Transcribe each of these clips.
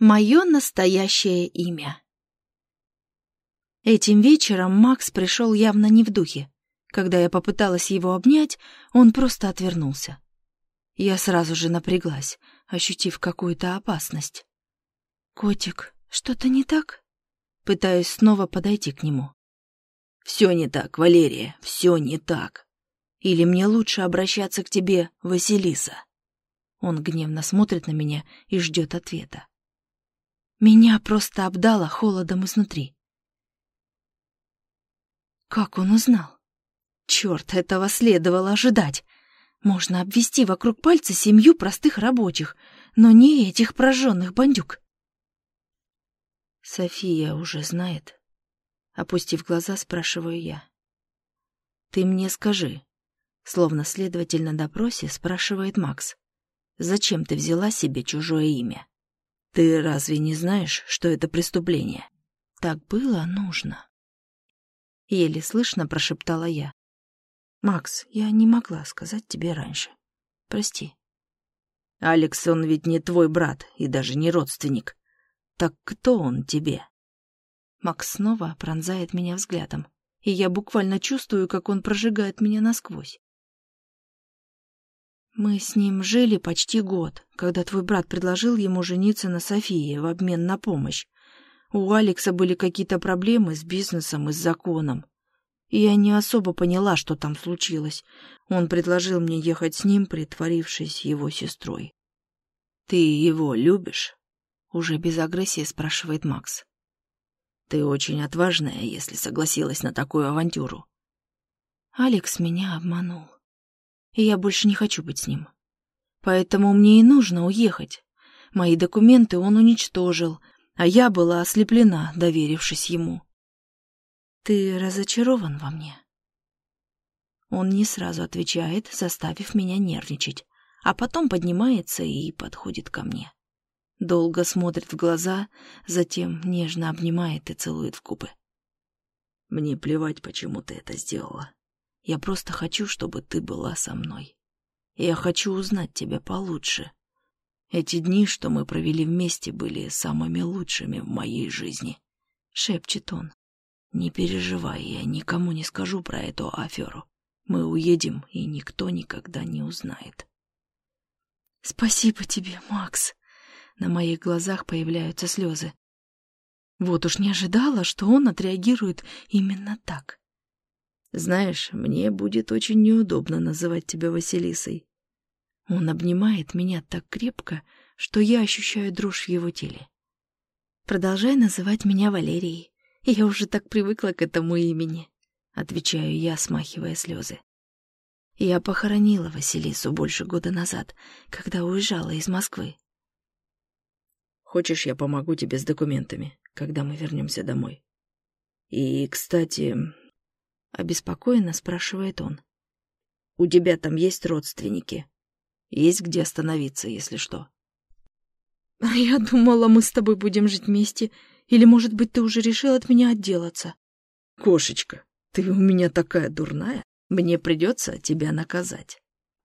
Мое настоящее имя. Этим вечером Макс пришел явно не в духе. Когда я попыталась его обнять, он просто отвернулся. Я сразу же напряглась, ощутив какую-то опасность. «Котик, что-то не так?» Пытаюсь снова подойти к нему. «Все не так, Валерия, все не так. Или мне лучше обращаться к тебе, Василиса?» Он гневно смотрит на меня и ждет ответа. Меня просто обдало холодом изнутри. Как он узнал? Черт, этого следовало ожидать. Можно обвести вокруг пальца семью простых рабочих, но не этих прожженных бандюк. София уже знает. Опустив глаза, спрашиваю я. «Ты мне скажи», словно следователь на допросе спрашивает Макс, «зачем ты взяла себе чужое имя?» Ты разве не знаешь, что это преступление? Так было нужно. Еле слышно прошептала я. Макс, я не могла сказать тебе раньше. Прости. Алекс, он ведь не твой брат и даже не родственник. Так кто он тебе? Макс снова пронзает меня взглядом, и я буквально чувствую, как он прожигает меня насквозь. Мы с ним жили почти год, когда твой брат предложил ему жениться на Софии в обмен на помощь. У Алекса были какие-то проблемы с бизнесом и с законом. Я не особо поняла, что там случилось. Он предложил мне ехать с ним, притворившись его сестрой. «Ты его любишь?» — уже без агрессии спрашивает Макс. «Ты очень отважная, если согласилась на такую авантюру». Алекс меня обманул и я больше не хочу быть с ним. Поэтому мне и нужно уехать. Мои документы он уничтожил, а я была ослеплена, доверившись ему. Ты разочарован во мне? Он не сразу отвечает, заставив меня нервничать, а потом поднимается и подходит ко мне. Долго смотрит в глаза, затем нежно обнимает и целует в губы. Мне плевать, почему ты это сделала. Я просто хочу, чтобы ты была со мной. Я хочу узнать тебя получше. Эти дни, что мы провели вместе, были самыми лучшими в моей жизни. Шепчет он. Не переживай, я никому не скажу про эту аферу. Мы уедем, и никто никогда не узнает. Спасибо тебе, Макс. На моих глазах появляются слезы. Вот уж не ожидала, что он отреагирует именно так. Знаешь, мне будет очень неудобно называть тебя Василисой. Он обнимает меня так крепко, что я ощущаю дрожь в его теле. Продолжай называть меня Валерией. Я уже так привыкла к этому имени, отвечаю я, смахивая слезы. Я похоронила Василису больше года назад, когда уезжала из Москвы. Хочешь, я помогу тебе с документами, когда мы вернемся домой? И, кстати, — обеспокоенно спрашивает он. «У тебя там есть родственники? Есть где остановиться, если что?» «А я думала, мы с тобой будем жить вместе. Или, может быть, ты уже решил от меня отделаться?» «Кошечка, ты у меня такая дурная. Мне придется тебя наказать».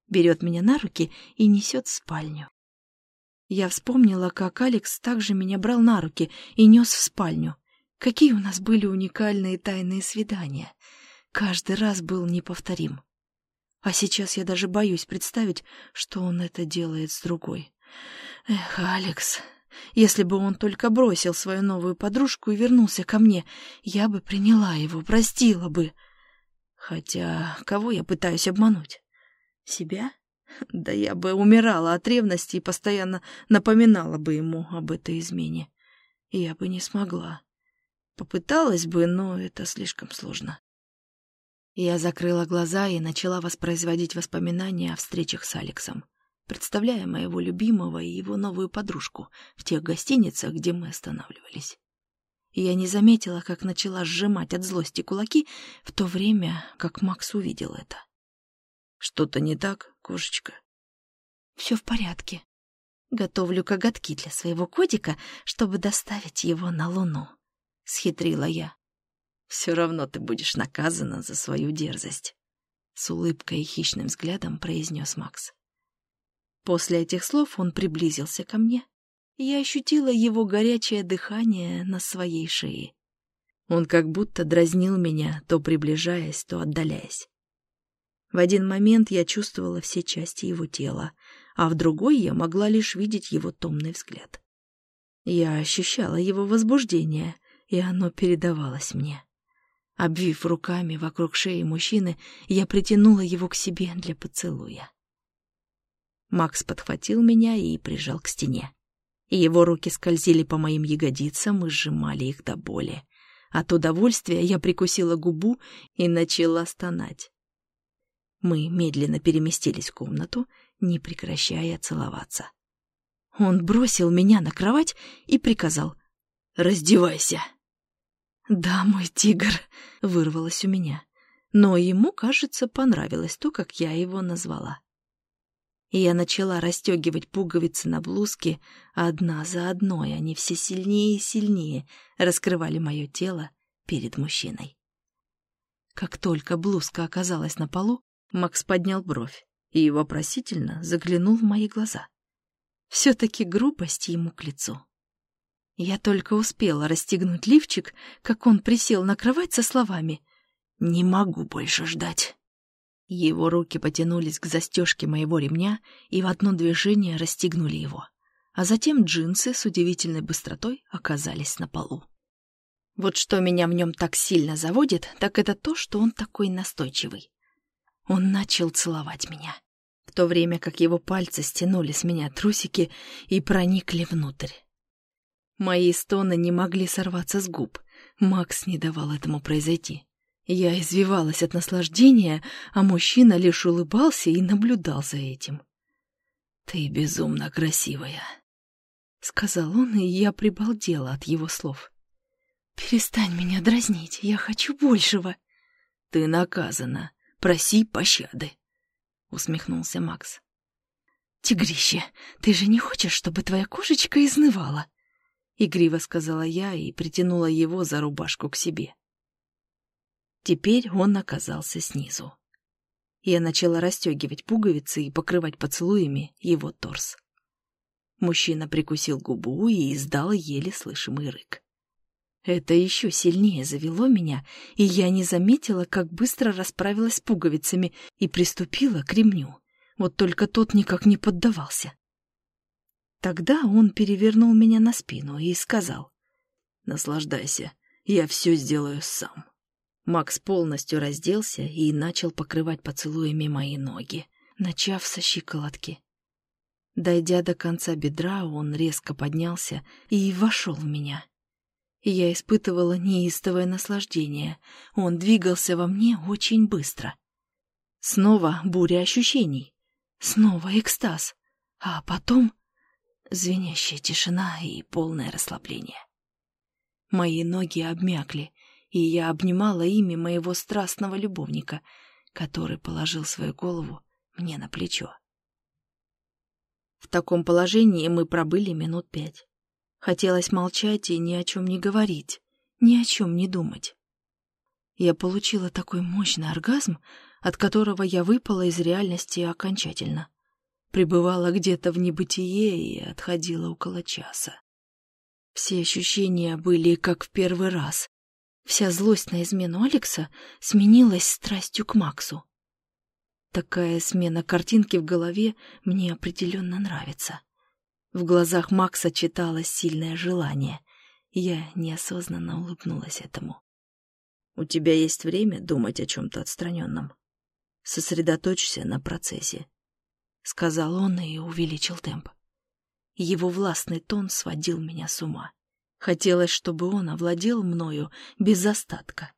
Берет меня на руки и несет в спальню. Я вспомнила, как Алекс также меня брал на руки и нес в спальню. Какие у нас были уникальные тайные свидания — каждый раз был неповторим. А сейчас я даже боюсь представить, что он это делает с другой. Эх, Алекс, если бы он только бросил свою новую подружку и вернулся ко мне, я бы приняла его, простила бы. Хотя кого я пытаюсь обмануть? Себя? Да я бы умирала от ревности и постоянно напоминала бы ему об этой измене. Я бы не смогла. Попыталась бы, но это слишком сложно. Я закрыла глаза и начала воспроизводить воспоминания о встречах с Алексом, представляя моего любимого и его новую подружку в тех гостиницах, где мы останавливались. Я не заметила, как начала сжимать от злости кулаки в то время, как Макс увидел это. «Что-то не так, кошечка?» «Все в порядке. Готовлю коготки для своего котика, чтобы доставить его на Луну», — схитрила я. Все равно ты будешь наказана за свою дерзость», — с улыбкой и хищным взглядом произнес Макс. После этих слов он приблизился ко мне, я ощутила его горячее дыхание на своей шее. Он как будто дразнил меня, то приближаясь, то отдаляясь. В один момент я чувствовала все части его тела, а в другой я могла лишь видеть его томный взгляд. Я ощущала его возбуждение, и оно передавалось мне. Обвив руками вокруг шеи мужчины, я притянула его к себе для поцелуя. Макс подхватил меня и прижал к стене. Его руки скользили по моим ягодицам и сжимали их до боли. От удовольствия я прикусила губу и начала стонать. Мы медленно переместились в комнату, не прекращая целоваться. Он бросил меня на кровать и приказал «Раздевайся». «Да, мой тигр», — вырвалось у меня. Но ему, кажется, понравилось то, как я его назвала. Я начала расстегивать пуговицы на блузке одна за одной, они все сильнее и сильнее раскрывали мое тело перед мужчиной. Как только блузка оказалась на полу, Макс поднял бровь и вопросительно заглянул в мои глаза. Все-таки грубость ему к лицу. Я только успела расстегнуть лифчик, как он присел на кровать со словами «Не могу больше ждать». Его руки потянулись к застежке моего ремня и в одно движение расстегнули его. А затем джинсы с удивительной быстротой оказались на полу. Вот что меня в нем так сильно заводит, так это то, что он такой настойчивый. Он начал целовать меня, в то время как его пальцы стянули с меня трусики и проникли внутрь. Мои стоны не могли сорваться с губ. Макс не давал этому произойти. Я извивалась от наслаждения, а мужчина лишь улыбался и наблюдал за этим. «Ты безумно красивая», — сказал он, и я прибалдела от его слов. «Перестань меня дразнить, я хочу большего». «Ты наказана, проси пощады», — усмехнулся Макс. «Тигрище, ты же не хочешь, чтобы твоя кошечка изнывала?» — игриво сказала я и притянула его за рубашку к себе. Теперь он оказался снизу. Я начала расстегивать пуговицы и покрывать поцелуями его торс. Мужчина прикусил губу и издал еле слышимый рык. Это еще сильнее завело меня, и я не заметила, как быстро расправилась с пуговицами и приступила к ремню. Вот только тот никак не поддавался. Тогда он перевернул меня на спину и сказал. «Наслаждайся, я все сделаю сам». Макс полностью разделся и начал покрывать поцелуями мои ноги, начав со щиколотки. Дойдя до конца бедра, он резко поднялся и вошел в меня. Я испытывала неистовое наслаждение. Он двигался во мне очень быстро. Снова буря ощущений. Снова экстаз. А потом звенящая тишина и полное расслабление. Мои ноги обмякли, и я обнимала ими моего страстного любовника, который положил свою голову мне на плечо. В таком положении мы пробыли минут пять. Хотелось молчать и ни о чем не говорить, ни о чем не думать. Я получила такой мощный оргазм, от которого я выпала из реальности окончательно пребывала где-то в небытие и отходила около часа. Все ощущения были как в первый раз. Вся злость на измену Алекса сменилась страстью к Максу. Такая смена картинки в голове мне определенно нравится. В глазах Макса читалось сильное желание. Я неосознанно улыбнулась этому. «У тебя есть время думать о чем-то отстраненном. Сосредоточься на процессе. — сказал он и увеличил темп. Его властный тон сводил меня с ума. Хотелось, чтобы он овладел мною без остатка.